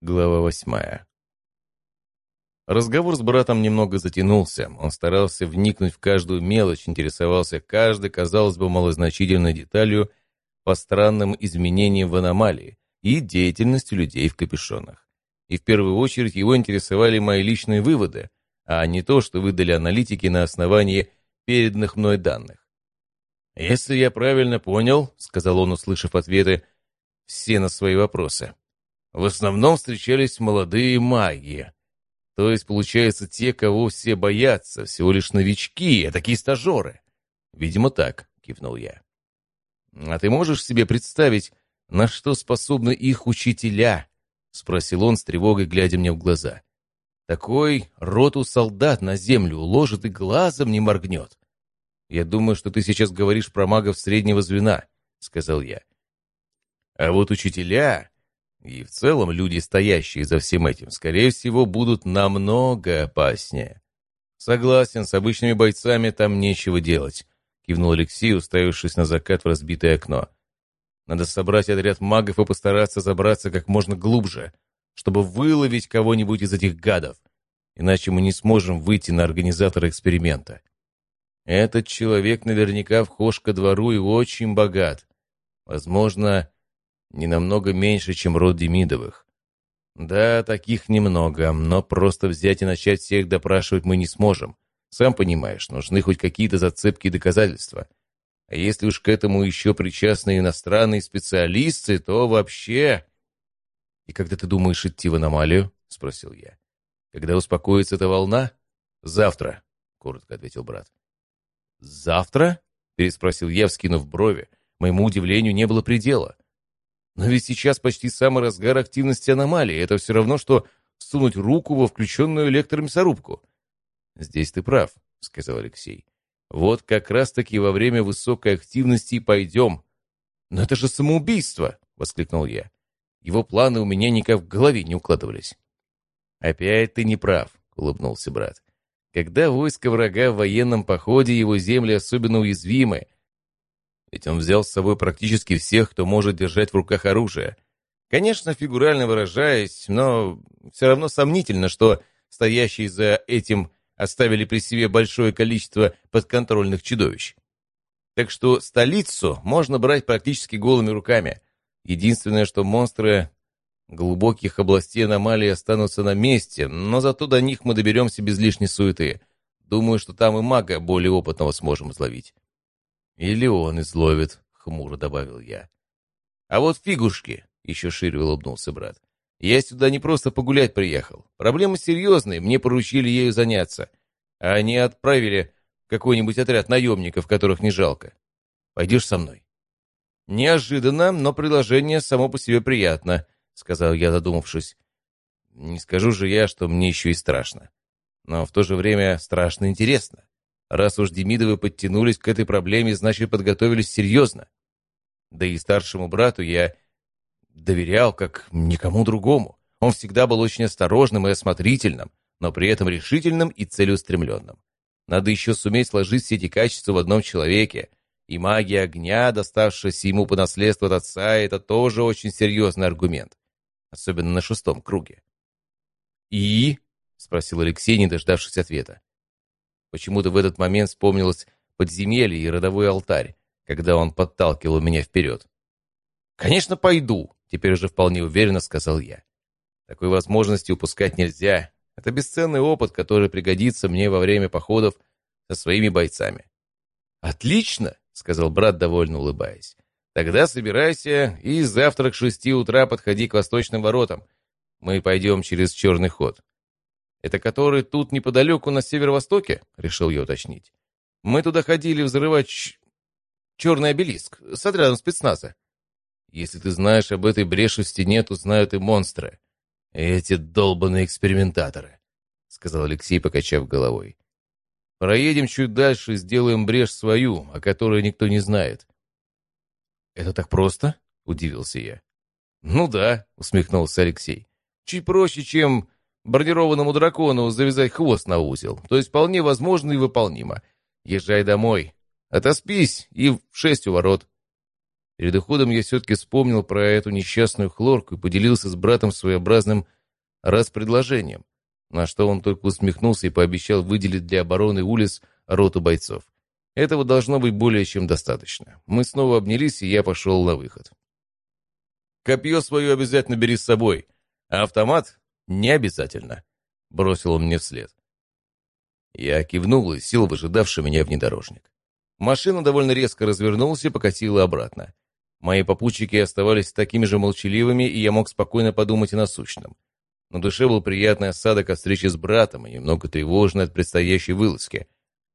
Глава восьмая. Разговор с братом немного затянулся. Он старался вникнуть в каждую мелочь, интересовался каждой, казалось бы, малозначительной деталью по странным изменениям в аномалии и деятельности людей в капюшонах. И в первую очередь его интересовали мои личные выводы, а не то, что выдали аналитики на основании переданных мной данных. «Если я правильно понял», — сказал он, услышав ответы все на свои вопросы, в основном встречались молодые маги. То есть, получается, те, кого все боятся, всего лишь новички, а такие стажеры. Видимо, так, кивнул я. А ты можешь себе представить, на что способны их учителя? Спросил он с тревогой, глядя мне в глаза. Такой роту солдат на землю уложит и глазом не моргнет. Я думаю, что ты сейчас говоришь про магов среднего звена, сказал я. А вот учителя и в целом люди, стоящие за всем этим, скорее всего, будут намного опаснее. Согласен, с обычными бойцами там нечего делать, кивнул Алексей, уставившись на закат в разбитое окно. Надо собрать отряд магов и постараться забраться как можно глубже, чтобы выловить кого-нибудь из этих гадов, иначе мы не сможем выйти на организатора эксперимента. Этот человек наверняка вхож ко двору и очень богат. Возможно, не намного меньше, чем род Демидовых. Да, таких немного, но просто взять и начать всех допрашивать мы не сможем. Сам понимаешь, нужны хоть какие-то зацепки и доказательства. А если уж к этому еще причастны иностранные специалисты, то вообще... «И когда ты думаешь идти в аномалию?» — спросил я. «Когда успокоится эта волна?» «Завтра», — коротко ответил брат. «Завтра?» — переспросил я, вскинув брови. Моему удивлению не было предела. Но ведь сейчас почти самый разгар активности аномалии. Это все равно, что сунуть руку во включенную электромясорубку. «Здесь ты прав», — сказал Алексей. «Вот как раз-таки во время высокой активности пойдем». «Но это же самоубийство!» — воскликнул я. Его планы у меня никак в голове не укладывались. «Опять ты не прав», — улыбнулся брат. «Когда войско врага в военном походе, его земли особенно уязвимы, ведь он взял с собой практически всех, кто может держать в руках оружие. Конечно, фигурально выражаясь, но все равно сомнительно, что стоящие за этим оставили при себе большое количество подконтрольных чудовищ. Так что столицу можно брать практически голыми руками. Единственное, что монстры глубоких областей аномалии останутся на месте, но зато до них мы доберемся без лишней суеты. Думаю, что там и мага более опытного сможем изловить. «Или он изловит», — хмуро добавил я. «А вот фигушки», — еще шире улыбнулся брат. «Я сюда не просто погулять приехал. Проблемы серьезные, мне поручили ею заняться. А они отправили какой-нибудь отряд наемников, которых не жалко. Пойдешь со мной?» «Неожиданно, но предложение само по себе приятно», — сказал я, задумавшись. «Не скажу же я, что мне еще и страшно. Но в то же время страшно интересно. Раз уж Демидовы подтянулись к этой проблеме, значит, подготовились серьезно. Да и старшему брату я доверял, как никому другому. Он всегда был очень осторожным и осмотрительным, но при этом решительным и целеустремленным. Надо еще суметь сложить все эти качества в одном человеке. И магия огня, доставшаяся ему по наследству от отца, это тоже очень серьезный аргумент. Особенно на шестом круге. «И?» — спросил Алексей, не дождавшись ответа. Почему-то в этот момент вспомнилось подземелье и родовой алтарь, когда он подталкивал меня вперед. «Конечно, пойду», — теперь уже вполне уверенно сказал я. Такой возможности упускать нельзя. Это бесценный опыт, который пригодится мне во время походов со своими бойцами. «Отлично», — сказал брат, довольно улыбаясь. «Тогда собирайся и завтра к шести утра подходи к восточным воротам. Мы пойдем через черный ход. «Это который тут неподалеку на северо-востоке?» — решил я уточнить. «Мы туда ходили взрывать ч... черный обелиск с отрядом спецназа. Если ты знаешь об этой бреши в стене, то знают и монстры. Эти долбанные экспериментаторы», — сказал Алексей, покачав головой. «Проедем чуть дальше и сделаем брешь свою, о которой никто не знает». «Это так просто?» — удивился я. «Ну да», — усмехнулся Алексей. «Чуть проще, чем бронированному дракону завязать хвост на узел. То есть вполне возможно и выполнимо. Езжай домой. Отоспись и в шесть у ворот. Перед уходом я все-таки вспомнил про эту несчастную хлорку и поделился с братом своеобразным распредложением, на что он только усмехнулся и пообещал выделить для обороны улиц роту бойцов. Этого должно быть более чем достаточно. Мы снова обнялись, и я пошел на выход. «Копье свое обязательно бери с собой, а автомат не обязательно», — бросил он мне вслед. Я кивнул и сел в ожидавший меня внедорожник. Машина довольно резко развернулась и покатила обратно. Мои попутчики оставались такими же молчаливыми, и я мог спокойно подумать о насущном. На душе был приятный осадок от встречи с братом и немного тревожно от предстоящей вылазки.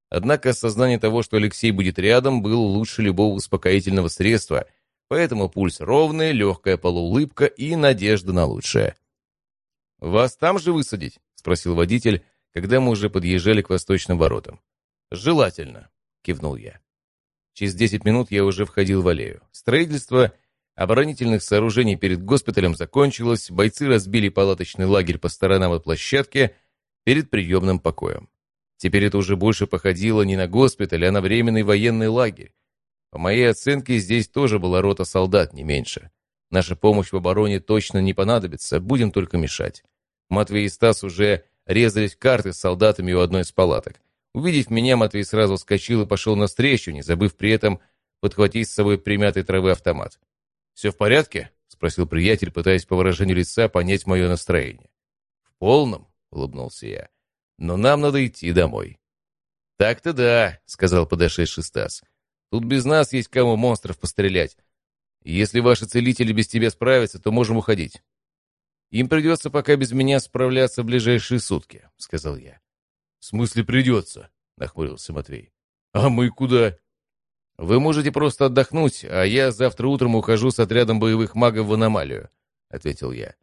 Однако осознание того, что Алексей будет рядом, было лучше любого успокоительного средства, поэтому пульс ровный, легкая полуулыбка и надежда на лучшее. «Вас там же высадить?» — спросил водитель, когда мы уже подъезжали к восточным воротам. «Желательно», — кивнул я. Через десять минут я уже входил в аллею. Строительство оборонительных сооружений перед госпиталем закончилось, бойцы разбили палаточный лагерь по сторонам от площадки перед приемным покоем. Теперь это уже больше походило не на госпиталь, а на временный военный лагерь. По моей оценке, здесь тоже была рота солдат, не меньше. Наша помощь в обороне точно не понадобится, будем только мешать. Матвей и Стас уже резались карты с солдатами у одной из палаток. Увидев меня, Матвей сразу вскочил и пошел навстречу, не забыв при этом подхватить с собой примятый травы автомат. «Все в порядке?» — спросил приятель, пытаясь по выражению лица понять мое настроение. «В полном», — улыбнулся я. «Но нам надо идти домой». «Так-то да», — сказал подошедший Стас. «Тут без нас есть кому монстров пострелять. Если ваши целители без тебя справятся, то можем уходить». «Им придется пока без меня справляться в ближайшие сутки», — сказал я. «В смысле придется?» — нахмурился Матвей. «А мы куда?» «Вы можете просто отдохнуть, а я завтра утром ухожу с отрядом боевых магов в аномалию», — ответил я.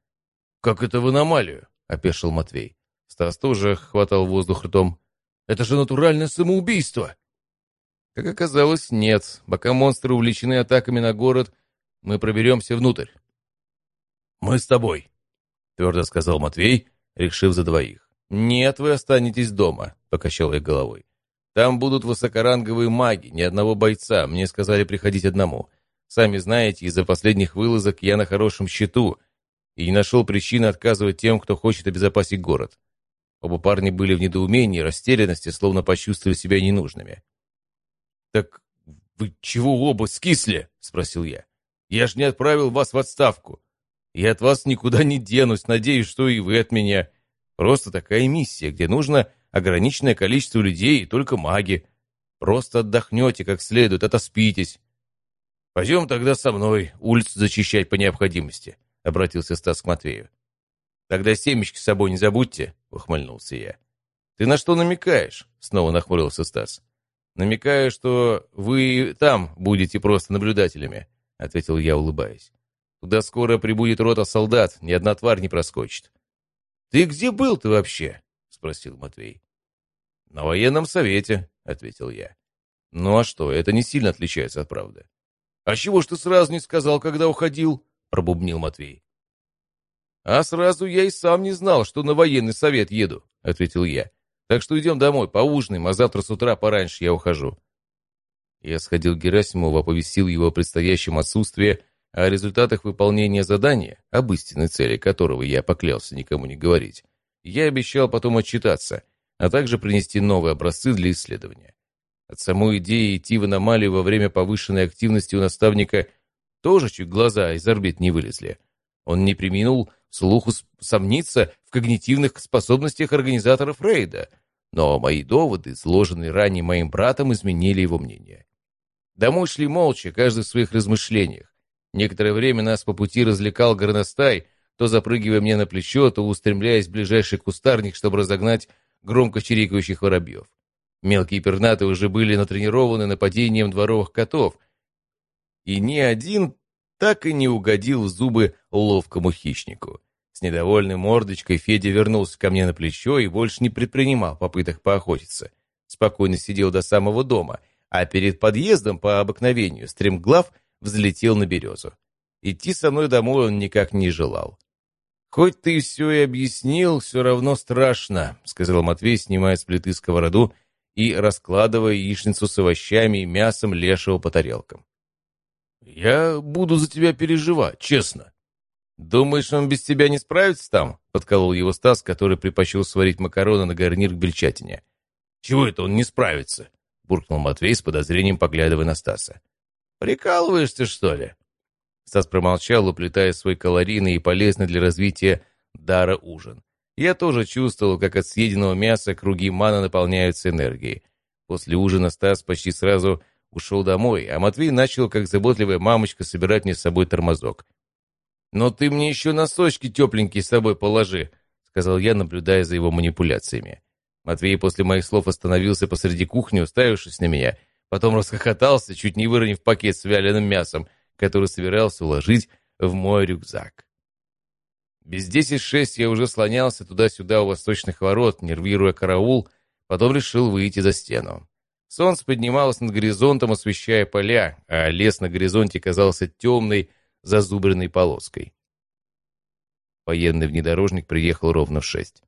«Как это в аномалию?» — опешил Матвей. Стас тоже хватал воздух ртом. «Это же натуральное самоубийство!» Как оказалось, нет. Пока монстры увлечены атаками на город, мы проберемся внутрь. «Мы с тобой», — твердо сказал Матвей, решив за двоих. «Нет, вы останетесь дома», — покачал я головой. «Там будут высокоранговые маги, ни одного бойца. Мне сказали приходить одному. Сами знаете, из-за последних вылазок я на хорошем счету и не нашел причины отказывать тем, кто хочет обезопасить город». Оба парня были в недоумении, растерянности, словно почувствовали себя ненужными. «Так вы чего оба скисли?» — спросил я. «Я ж не отправил вас в отставку. Я от вас никуда не денусь, надеюсь, что и вы от меня». Просто такая миссия, где нужно ограниченное количество людей и только маги. Просто отдохнете как следует, отоспитесь. «Пойдем тогда со мной улицу зачищать по необходимости», — обратился Стас к Матвею. «Тогда семечки с собой не забудьте», — ухмыльнулся я. «Ты на что намекаешь?» — снова нахмурился Стас. «Намекаю, что вы там будете просто наблюдателями», — ответил я, улыбаясь. «Туда скоро прибудет рота солдат, ни одна тварь не проскочит. «Ты где был ты вообще?» — спросил Матвей. «На военном совете», — ответил я. «Ну а что, это не сильно отличается от правды». «А чего ж ты сразу не сказал, когда уходил?» — пробубнил Матвей. «А сразу я и сам не знал, что на военный совет еду», — ответил я. «Так что идем домой, поужинаем, а завтра с утра пораньше я ухожу». Я сходил к Герасимову, оповестил его о предстоящем отсутствии, о результатах выполнения задания, об истинной цели которого я поклялся никому не говорить, я обещал потом отчитаться, а также принести новые образцы для исследования. От самой идеи идти в аномалию во время повышенной активности у наставника тоже чуть глаза из орбит не вылезли. Он не приминул слуху сомниться в когнитивных способностях организаторов рейда, но мои доводы, сложенные ранее моим братом, изменили его мнение. Домой шли молча, каждый в своих размышлениях. Некоторое время нас по пути развлекал горностай, то запрыгивая мне на плечо, то устремляясь в ближайший кустарник, чтобы разогнать громко чирикающих воробьев. Мелкие пернаты уже были натренированы нападением дворовых котов, и ни один так и не угодил в зубы ловкому хищнику. С недовольной мордочкой Федя вернулся ко мне на плечо и больше не предпринимал попыток поохотиться. Спокойно сидел до самого дома, а перед подъездом по обыкновению стремглав взлетел на березу. Идти со мной домой он никак не желал. «Хоть ты все и объяснил, все равно страшно», — сказал Матвей, снимая с плиты сковороду и раскладывая яичницу с овощами и мясом лешего по тарелкам. «Я буду за тебя переживать, честно». «Думаешь, он без тебя не справится там?» — подколол его Стас, который предпочел сварить макароны на гарнир к бельчатине. «Чего это он не справится?» — буркнул Матвей с подозрением, поглядывая на Стаса. «Прикалываешься, что ли?» Стас промолчал, уплетая свой калорийный и полезный для развития дара ужин. Я тоже чувствовал, как от съеденного мяса круги мана наполняются энергией. После ужина Стас почти сразу ушел домой, а Матвей начал, как заботливая мамочка, собирать мне с собой тормозок. «Но ты мне еще носочки тепленькие с собой положи», — сказал я, наблюдая за его манипуляциями. Матвей после моих слов остановился посреди кухни, уставившись на меня, потом расхохотался, чуть не выронив пакет с вяленым мясом, который собирался уложить в мой рюкзак. Без десять шесть я уже слонялся туда-сюда у восточных ворот, нервируя караул, потом решил выйти за стену. Солнце поднималось над горизонтом, освещая поля, а лес на горизонте казался темной, зазубренной полоской. Военный внедорожник приехал ровно в шесть.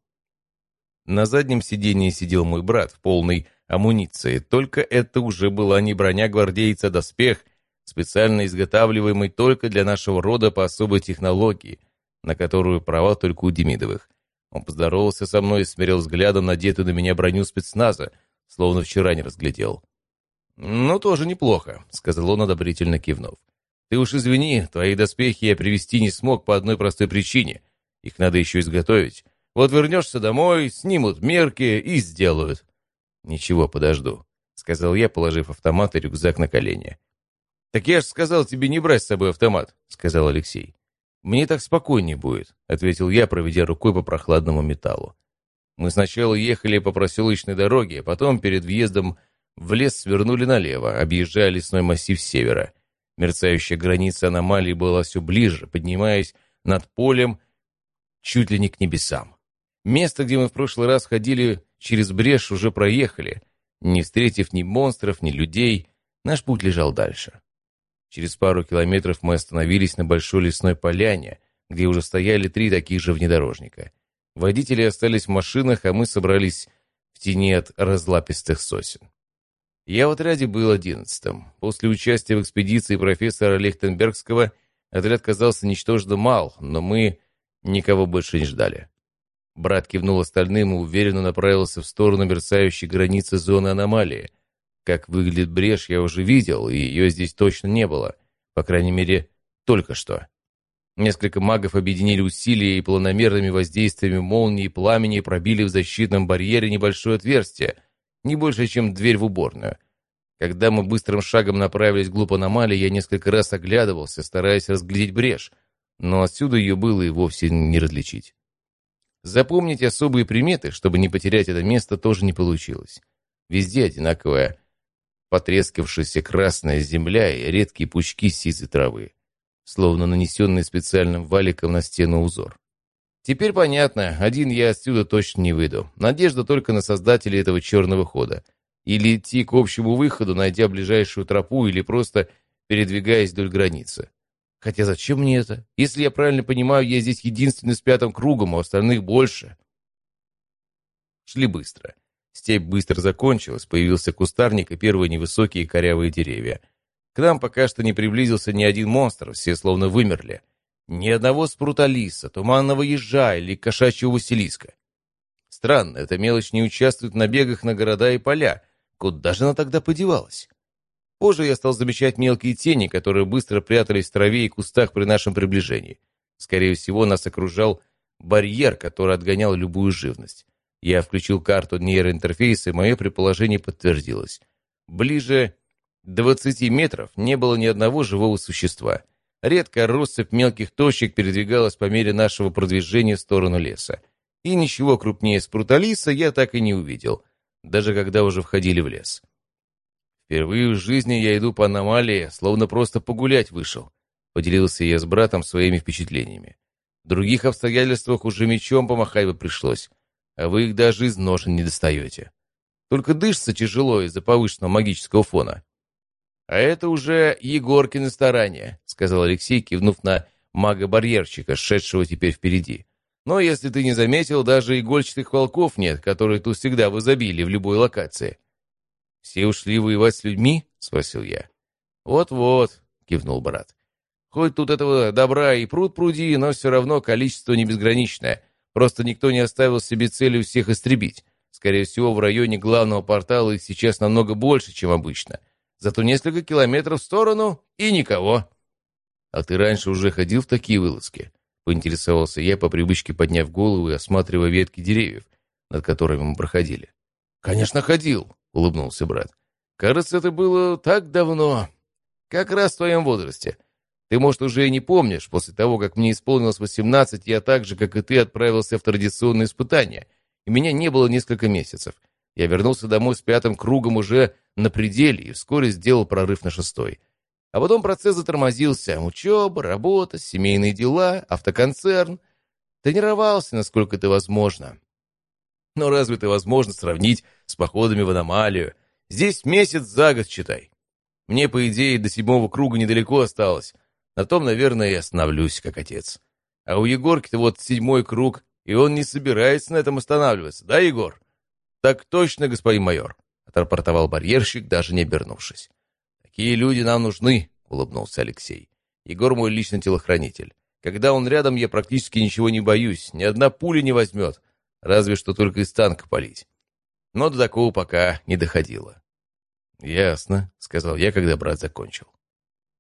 На заднем сидении сидел мой брат в полной амуниции, только это уже была не броня гвардейца, а доспех, специально изготавливаемый только для нашего рода по особой технологии, на которую права только у Демидовых. Он поздоровался со мной и смирил взглядом надетую на меня броню спецназа, словно вчера не разглядел. «Ну, тоже неплохо», — сказал он, одобрительно кивнув. Ты уж извини, твои доспехи я привезти не смог по одной простой причине. Их надо еще изготовить. Вот вернешься домой, снимут мерки и сделают. Ничего, подожду, — сказал я, положив автомат и рюкзак на колени. «Так я же сказал тебе не брать с собой автомат», — сказал Алексей. «Мне так спокойнее будет», — ответил я, проведя рукой по прохладному металлу. Мы сначала ехали по проселочной дороге, а потом перед въездом в лес свернули налево, объезжая лесной массив севера. Мерцающая граница аномалии была все ближе, поднимаясь над полем чуть ли не к небесам. Место, где мы в прошлый раз ходили через брешь, уже проехали. Не встретив ни монстров, ни людей, наш путь лежал дальше. Через пару километров мы остановились на большой лесной поляне, где уже стояли три таких же внедорожника. Водители остались в машинах, а мы собрались в тени от разлапистых сосен. Я в отряде был одиннадцатым. После участия в экспедиции профессора Лехтенбергского отряд казался ничтожно мал, но мы никого больше не ждали. Брат кивнул остальным и уверенно направился в сторону мерцающей границы зоны аномалии. Как выглядит брешь, я уже видел, и ее здесь точно не было. По крайней мере, только что. Несколько магов объединили усилия и планомерными воздействиями молнии и пламени пробили в защитном барьере небольшое отверстие — не больше, чем дверь в уборную. Когда мы быстрым шагом направились вглубь аномалии, я несколько раз оглядывался, стараясь разглядеть брешь, но отсюда ее было и вовсе не различить. Запомнить особые приметы, чтобы не потерять это место, тоже не получилось. Везде одинаковая потрескавшаяся красная земля и редкие пучки сизой травы, словно нанесенный специальным валиком на стену узор. Теперь понятно, один я отсюда точно не выйду. Надежда только на создателей этого черного хода. Или идти к общему выходу, найдя ближайшую тропу, или просто передвигаясь вдоль границы. Хотя зачем мне это? Если я правильно понимаю, я здесь единственный с пятым кругом, а остальных больше. Шли быстро. Степь быстро закончилась, появился кустарник и первые невысокие корявые деревья. К нам пока что не приблизился ни один монстр, все словно вымерли. Ни одного спрута лиса, туманного ежа или кошачьего василиска. Странно, эта мелочь не участвует в набегах на города и поля. Куда же она тогда подевалась? Позже я стал замечать мелкие тени, которые быстро прятались в траве и кустах при нашем приближении. Скорее всего, нас окружал барьер, который отгонял любую живность. Я включил карту нейроинтерфейса, и мое предположение подтвердилось. Ближе 20 метров не было ни одного живого существа. Редкая россыпь мелких точек передвигалась по мере нашего продвижения в сторону леса. И ничего крупнее спруталиса я так и не увидел, даже когда уже входили в лес. Впервые в жизни я иду по аномалии, словно просто погулять вышел. Поделился я с братом своими впечатлениями. В других обстоятельствах уже мечом помахать бы пришлось, а вы их даже из ножен не достаете. Только дышится тяжело из-за повышенного магического фона. «А это уже Егоркины старания», — сказал Алексей, кивнув на мага-барьерщика, шедшего теперь впереди. «Но если ты не заметил, даже игольчатых волков нет, которые тут всегда в изобилии в любой локации». «Все ушли воевать с людьми?» — спросил я. «Вот-вот», — кивнул брат. «Хоть тут этого добра и пруд пруди, но все равно количество не безграничное. Просто никто не оставил себе целью всех истребить. Скорее всего, в районе главного портала их сейчас намного больше, чем обычно. Зато несколько километров в сторону и никого». «А ты раньше уже ходил в такие вылазки?» — поинтересовался я, по привычке подняв голову и осматривая ветки деревьев, над которыми мы проходили. «Конечно, ходил», — улыбнулся брат. «Кажется, это было так давно. Как раз в твоем возрасте. Ты, может, уже и не помнишь, после того, как мне исполнилось восемнадцать, я так же, как и ты, отправился в традиционные испытания, и меня не было несколько месяцев. Я вернулся домой с пятым кругом уже на пределе и вскоре сделал прорыв на шестой. А потом процесс затормозился. Учеба, работа, семейные дела, автоконцерн. Тренировался, насколько это возможно. Но разве это возможно сравнить с походами в аномалию? Здесь месяц за год, считай. Мне, по идее, до седьмого круга недалеко осталось. На том, наверное, и остановлюсь, как отец. А у Егорки-то вот седьмой круг, и он не собирается на этом останавливаться, да, Егор? Так точно, господин майор, — отрапортовал барьерщик, даже не обернувшись. Такие люди нам нужны, — улыбнулся Алексей. Егор мой личный телохранитель. Когда он рядом, я практически ничего не боюсь, ни одна пуля не возьмет, разве что только из танка палить. Но до такого пока не доходило. «Ясно», — сказал я, когда брат закончил.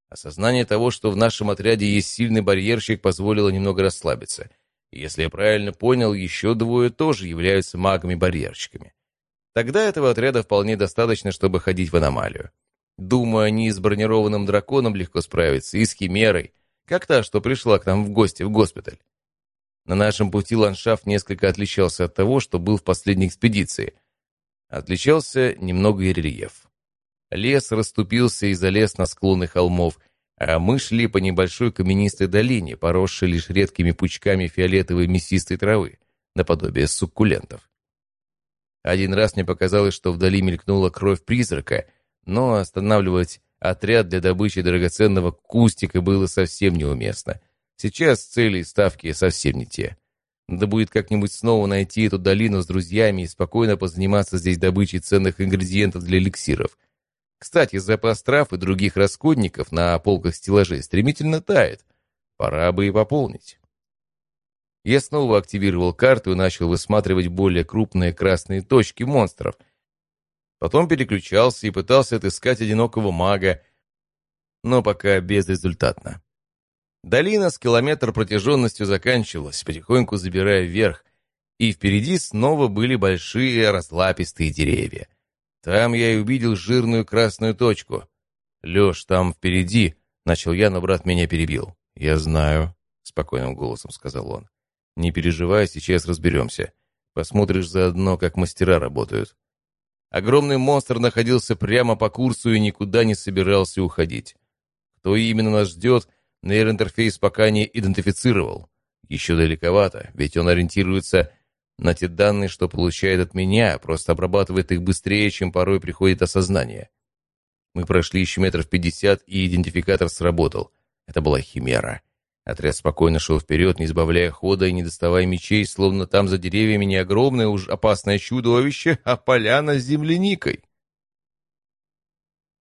Осознание того, что в нашем отряде есть сильный барьерщик, позволило немного расслабиться. Если я правильно понял, еще двое тоже являются магами-барьерщиками. Тогда этого отряда вполне достаточно, чтобы ходить в аномалию. Думаю, они с бронированным драконом легко справятся, и с химерой, как та, что пришла к нам в гости в госпиталь. На нашем пути ландшафт несколько отличался от того, что был в последней экспедиции. Отличался немного и рельеф. Лес расступился и залез на склоны холмов, а мы шли по небольшой каменистой долине, поросшей лишь редкими пучками фиолетовой мясистой травы, наподобие суккулентов. Один раз мне показалось, что вдали мелькнула кровь призрака, но останавливать отряд для добычи драгоценного кустика было совсем неуместно. Сейчас цели и ставки совсем не те. Надо будет как-нибудь снова найти эту долину с друзьями и спокойно позаниматься здесь добычей ценных ингредиентов для эликсиров — кстати, запас трав и других расходников на полках стеллажей стремительно тает. Пора бы и пополнить. Я снова активировал карту и начал высматривать более крупные красные точки монстров. Потом переключался и пытался отыскать одинокого мага, но пока безрезультатно. Долина с километр протяженностью заканчивалась, потихоньку забирая вверх, и впереди снова были большие разлапистые деревья. Там я и увидел жирную красную точку. «Леш, там впереди», — начал я, но брат меня перебил. «Я знаю», — спокойным голосом сказал он. «Не переживай, сейчас разберемся. Посмотришь заодно, как мастера работают». Огромный монстр находился прямо по курсу и никуда не собирался уходить. Кто именно нас ждет, нейроинтерфейс пока не идентифицировал. Еще далековато, ведь он ориентируется на те данные, что получает от меня, просто обрабатывает их быстрее, чем порой приходит осознание. Мы прошли еще метров пятьдесят, и идентификатор сработал. Это была химера. Отряд спокойно шел вперед, не избавляя хода и не доставая мечей, словно там за деревьями не огромное уж опасное чудовище, а поляна с земляникой.